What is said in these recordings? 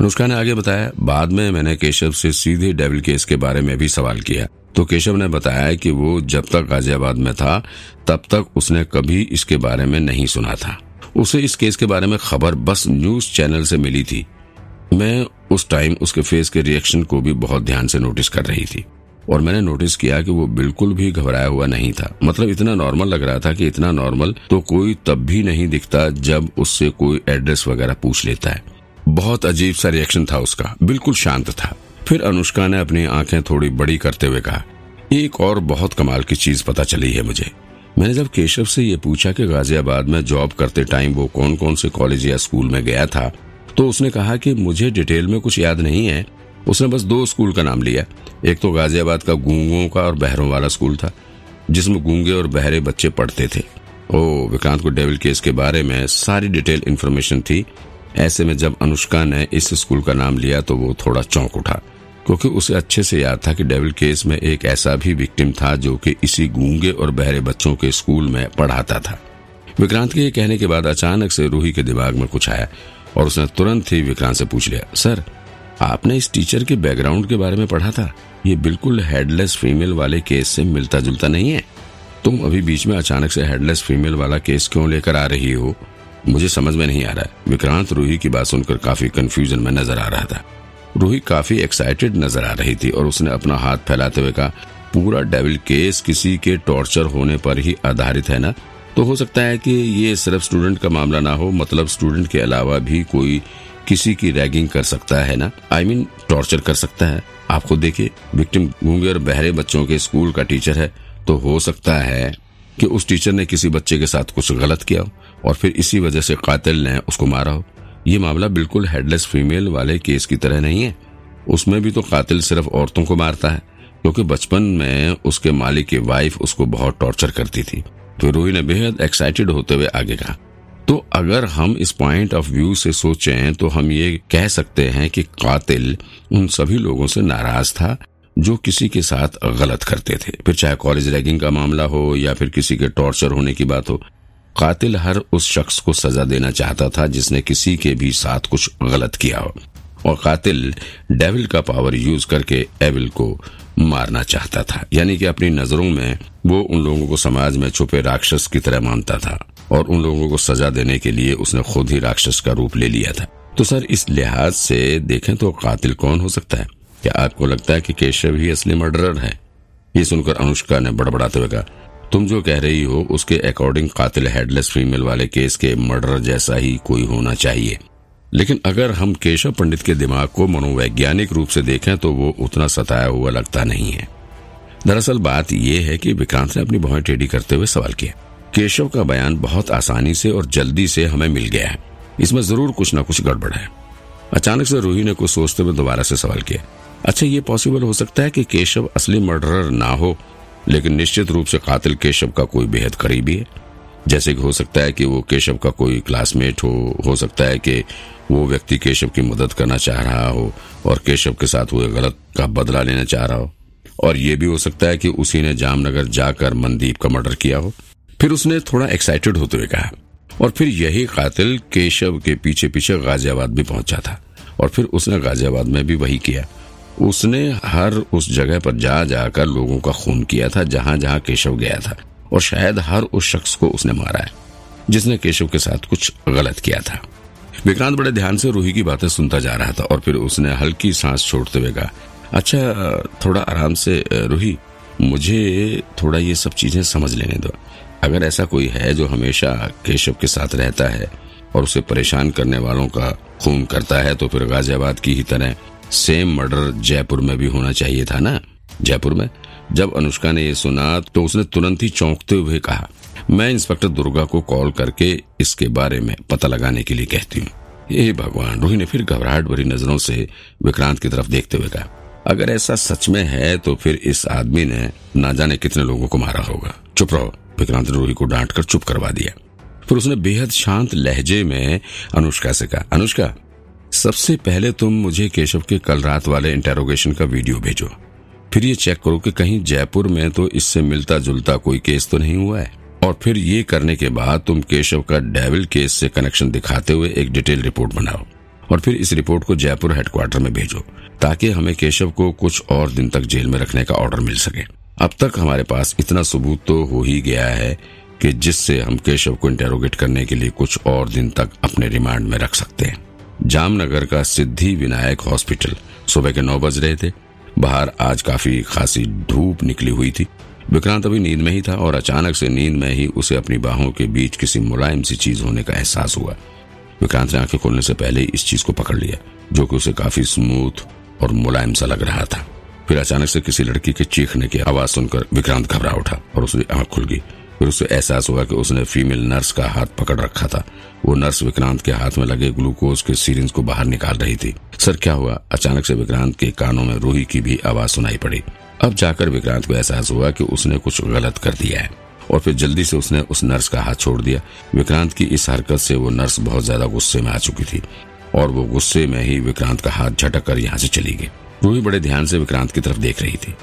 अनुष्का ने आगे बताया, बाद में मैंने केशव से सीधे डेविल केस के बारे में भी सवाल किया। तो केशव ने बताया कि वो जब तक गाजियाबाद में था, तब तक उसने कभी इसके बारे में नहीं सुना था। उसे इस केस के बारे में खबर बस न्यूज़ चैनल से मिली थी। मैं उस टाइम उसके फेस के रिएक्शन को भी बहुत ध्यान से नोटिस कर रही थी। और मैंने नोटिस किया कि वो बिल्कुल भी घबराया हुआ नहीं था। मतलब इतना नॉर्मल लग रहा था कि इतना नॉर्मल तो कोई तब भी नहीं दिखता जब उससे कोई एड्रेस वगैरह पूछ लेता है। बहुत अजीब सा रिएक्शन था उसका। बिल्कुल शांत था। फिर अनुष्का ने अपनी आँखें थोड़ी बड़ी करते हुए कहा एक और बहुत कमाल की चीज़ पता चली है मुझे। मैंने जब केशव से ये पूछा कि गाजियाबाद में जॉब करते टाइम वो कौन कौन से कॉलेज या स्कूल में गया था तो उसने कहा कि मुझे डिटेल में कुछ याद नहीं है। उसने बस दो स्कूल का नाम लिया। एक तो गाजियाबाद का गूंगों का और बहरों वाला स्कूल था, जिसमें गूँगे और बहरे बच्चे पढ़ते थे। ओ विक्रांत को डेविल केस के बारे में सारी डिटेल इन्फॉर्मेशन थी। ऐसे में जब अनुष्का ने इस स्कूल का नाम लिया तो वो थोड़ा चौंक उठा, क्योंकि उसे अच्छे से याद था कि डेविल केस में एक ऐसा भी विक्टिम था जो कि इसी गूँगे और बहरे बच्चों के स्कूल में पढ़ाता था। विक्रांत के कहने के बाद अचानक से रूही के दिमाग में कुछ आया और उसने तुरंत ही विक्रांत से पूछ लिया, सर, आपने इस टीचर के बैकग्राउंड के बारे में पढ़ा था? ये बिल्कुल हेडलेस फीमेल वाले केस से मिलता जुलता नहीं है। तुम अभी बीच में अचानक से हेडलेस फीमेल वाला केस क्यों लेकर आ रही हो? मुझे समझ में नहीं आ रहा है। विक्रांत रूही की बात सुनकर काफ़ी कंफ्यूजन में नज़र आ रहा था। रूही काफ़ी एक्साइटेड नज़र आ रही थी और उसने अपना हाथ फैलाते हुए कहा पूरा डेविल केस किसी के टॉर्चर होने पर ही आधारित है ना? तो हो सकता है कि ये सिर्फ़ स्टूडेंट का मामला ना हो मतलब स्टूडेंट के अलावा भी कोई किसी की रैगिंग कर सकता है ना? I I mean mean, torture कर सकता है। आप खुद देखिए विक्टिम गूँगे और बहरे बच्चों के स्कूल का टीचर है। तो हो सकता है कि उस टीचर ने किसी बच्चे के साथ कुछ गलत किया हो। और फिर इसी वजह से कातिल ने उसको मारा हो। ये मामला बिल्कुल हेडलेस फीमेल वाले केस की तरह नहीं है। उसमें भी तो कातिल सिर्फ़ औरतों को मारता है, क्योंकि बचपन में उसके मालिक की वाइफ उसको बहुत टॉर्चर करती थी। तो रूही ने बेहद एक्साइटेड होते हुए आगे कहा तो अगर हम इस पॉइंट ऑफ़ व्यू से सोचें तो हम ये कह सकते हैं कि कातिल उन सभी लोगों से नाराज़ था, जो किसी के साथ गलत करते थे। फिर चाहे कॉलेज रैगिंग का मामला हो, या फिर किसी के टॉर्चर होने की बात हो कातिल हर उस शख्स को सजा देना चाहता था जिसने किसी के भी साथ कुछ गलत किया हो। और कातिल डेविल का पावर यूज़ करके एविल को मारना चाहता था। यानी कि अपनी नज़रों में वो उन लोगों को समाज में छुपे राक्षस की तरह मानता था और उन लोगों को सजा देने के लिए उसने खुद ही राक्षस का रूप ले लिया था। तो सर, इस लिहाज से देखें तो कातिल कौन हो सकता है? क्या आपको लगता है कि केशव ही असली मर्डरर है? ये सुनकर अनुष्का ने बड़बड़ाते हुए कहा तुम जो कह रही हो, उसके अकॉर्डिंग कातिल हेडलेस फीमेल वाले केस के मर्डर जैसा ही कोई होना चाहिए। लेकिन अगर हम केशव पंडित के दिमाग को मनोवैज्ञानिक रूप से देखें तो वो उतना सताया हुआ लगता नहीं है। दरअसल बात यह है कि विक्रांत ने अपनी बहुत टेढ़ी करते हुए सवाल किया केशव का बयान बहुत आसानी से और जल्दी से हमें मिल गया है। इसमें ज़रूर कुछ न कुछ गड़बड़ है। अचानक से रूही ने कुछ सोचते हुए दोबारा से सवाल किया। अच्छा ये पॉसिबल हो सकता है कि केशव असली मर्डरर ना हो लेकिन निश्चित रूप से कातिल केशव का कोई बेहद करीबी है। जैसे कि हो सकता है कि वो केशव का कोई क्लासमेट हो हो सकता है कि वो व्यक्ति केशव की मदद करना चाह रहा हो और केशव के साथ हुए गलत का बदला लेना चाह रहा हो। और ये भी हो सकता है कि उसी ने जामनगर जाकर मनदीप का मर्डर किया हो। फिर उसने थोड़ा एक्साइटेड होते हुए कहा और फिर यही कातिल केशव के पीछे पीछे गाजियाबाद भी पहुँचा था। और फिर उसने गाजियाबाद में भी वही किया। उसने हर उस जगह पर जा जाकर लोगों का खून किया था, जहाँ जहाँ केशव गया था। और शायद हर उस शख्स को उसने मारा है, जिसने केशव के साथ कुछ गलत किया था। विक्रांत बड़े ध्यान से रूही की बातें सुनता जा रहा था और फिर उसने हल्की सांस छोड़ते हुए कहा अच्छा थोड़ा आराम से, रूही, मुझे थोड़ा ये सब चीज़ें समझ लेने दो। अगर ऐसा कोई है जो हमेशा केशव के साथ रहता है और उसे परेशान करने वालों का खून करता है तो फिर गाजियाबाद की ही तरह सेम मर्डर जयपुर में भी होना चाहिए था ना? जयपुर में? जब अनुष्का ने यह सुना तो उसने तुरंत ही चौंकते हुए कहा, मैं इंस्पेक्टर दुर्गा को कॉल करके इसके बारे में पता लगाने के लिए कहती हूँ. ये भगवान, रोही ने फिर घबराहट भरी नज़रों से विक्रांत की तरफ़ देखते हुए कहा, अगर ऐसा सच में है तो फिर इस आदमी ने ना जाने कितने लोगों को मारा होगा। चुप रहो, विक्रांत ने रोही को डांट कर चुप करवा दिया। फिर उसने बेहद शांत लहजे में अनुष्का से कहा, अनुष्का सबसे पहले तुम मुझे केशव के कल रात वाले इंटेरोगेशन का वीडियो भेजो। फिर ये चेक करो कि कहीं जयपुर में तो इससे मिलता जुलता कोई केस तो नहीं हुआ है। और फिर ये करने के बाद तुम केशव का डेविल केस से कनेक्शन दिखाते हुए एक डिटेल रिपोर्ट बनाओ। और फिर इस रिपोर्ट को जयपुर हेडक्वार्टर में भेजो, ताकि हमें केशव को कुछ और दिन तक जेल में रखने का ऑर्डर मिल सके। अब तक हमारे पास इतना सबूत तो हो ही गया है कि जिससे हम केशव को इंटेरोगेट करने के लिए कुछ और दिन तक अपने रिमांड में रख सकते हैं। जामनगर का सिद्धि विनायक हॉस्पिटल। सुबह के नौ बज रहे थे। बाहर आज काफ़ी खासी धूप निकली हुई थी। विक्रांत अभी नींद में ही था और अचानक से नींद में ही उसे अपनी बाहों के बीच किसी मुलायम सी चीज़ होने का एहसास हुआ। विक्रांत ने आँखें खोलने से पहले इस चीज़ को पकड़ लिया, जो कि उसे काफ़ी स्मूथ और मुलायम सा लग रहा था। फिर अचानक से किसी लड़की के चीखने की आवाज़ सुनकर विक्रांत घबरा उठा और उसकी आँख खुल गई। फिर उसे एहसास हुआ कि उसने फीमेल नर्स का हाथ पकड़ रखा था। वो नर्स विक्रांत के हाथ में लगे ग्लूकोज के सीरिंज को बाहर निकाल रही थी। सर, क्या हुआ? अचानक से विक्रांत के कानों में रूही की भी आवाज़ सुनाई पड़ी। अब जाकर विक्रांत को एहसास हुआ कि उसने कुछ गलत कर दिया है। और फिर जल्दी से उसने उस नर्स का हाथ छोड़ दिया। विक्रांत की इस हरकत से वो नर्स बहुत ज़्यादा गुस्से में आ चुकी थी। और वो गुस्से में ही विक्रांत का हाथ झटक कर यहाँ से चली गई। रूही बड़े ध्यान से विक्रांत की तरफ़ देख रही थी।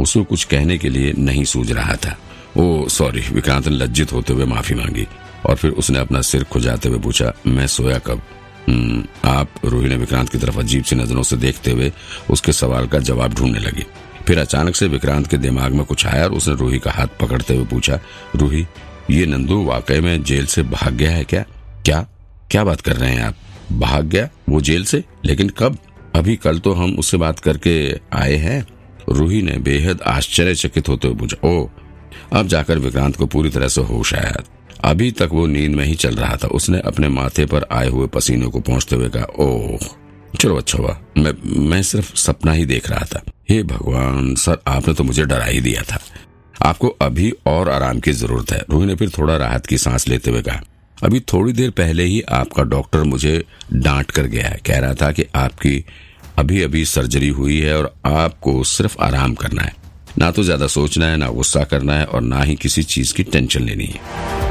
उसे कुछ कहने के लिए नहीं सूझ रहा था। ओ सॉरी विक्रांत ने लज्जित होते हुए माफ़ी मांगी और फिर उसने अपना सिर खुजाते हुए पूछा, मैं सोया कब? आप रूही ने विक्रांत की तरफ़ अजीब सी नज़रों से देखते हुए उसके सवाल का जवाब ढूँढने लगी। फिर अचानक से विक्रांत के दिमाग में कुछ आया और उसने रूही का हाथ पकड़ते हुए पूछा, रूही, ये नंदू वाकई में जेल से भाग गया है क्या? क्या? क्या बात कर रहे हैं आप? भाग गया? वो जेल से? लेकिन कब? अभी कल तो हम उससे बात करके आए हैं? रूही ने बेहद आश्चर्यचकित होते हुए पूछा ओ अब जाकर विक्रांत को पूरी तरह से होश आया। अभी तक वो नींद में ही चल रहा था। उसने अपने माथे पर आए हुए पसीने को पहुँचते हुए कहा, ओह, चलो अच्छा हुआ। मैं मैं सिर्फ़ सपना ही देख रहा था। हे भगवान, सर, आपने तो मुझे डरा ही दिया था। आपको अभी और आराम की ज़रूरत है। रोही ने फिर थोड़ा राहत की सांस लेते हुए कहा, अभी थोड़ी देर पहले ही आपका डॉक्टर मुझे डांट कर गया है। कह रहा था कि आपकी अभी अभी सर्जरी हुई है और आपको सिर्फ़ आराम करना है। ना तो ज़्यादा सोचना है, ना गुस्सा करना है और ना ही किसी चीज़ की टेंशन लेनी है।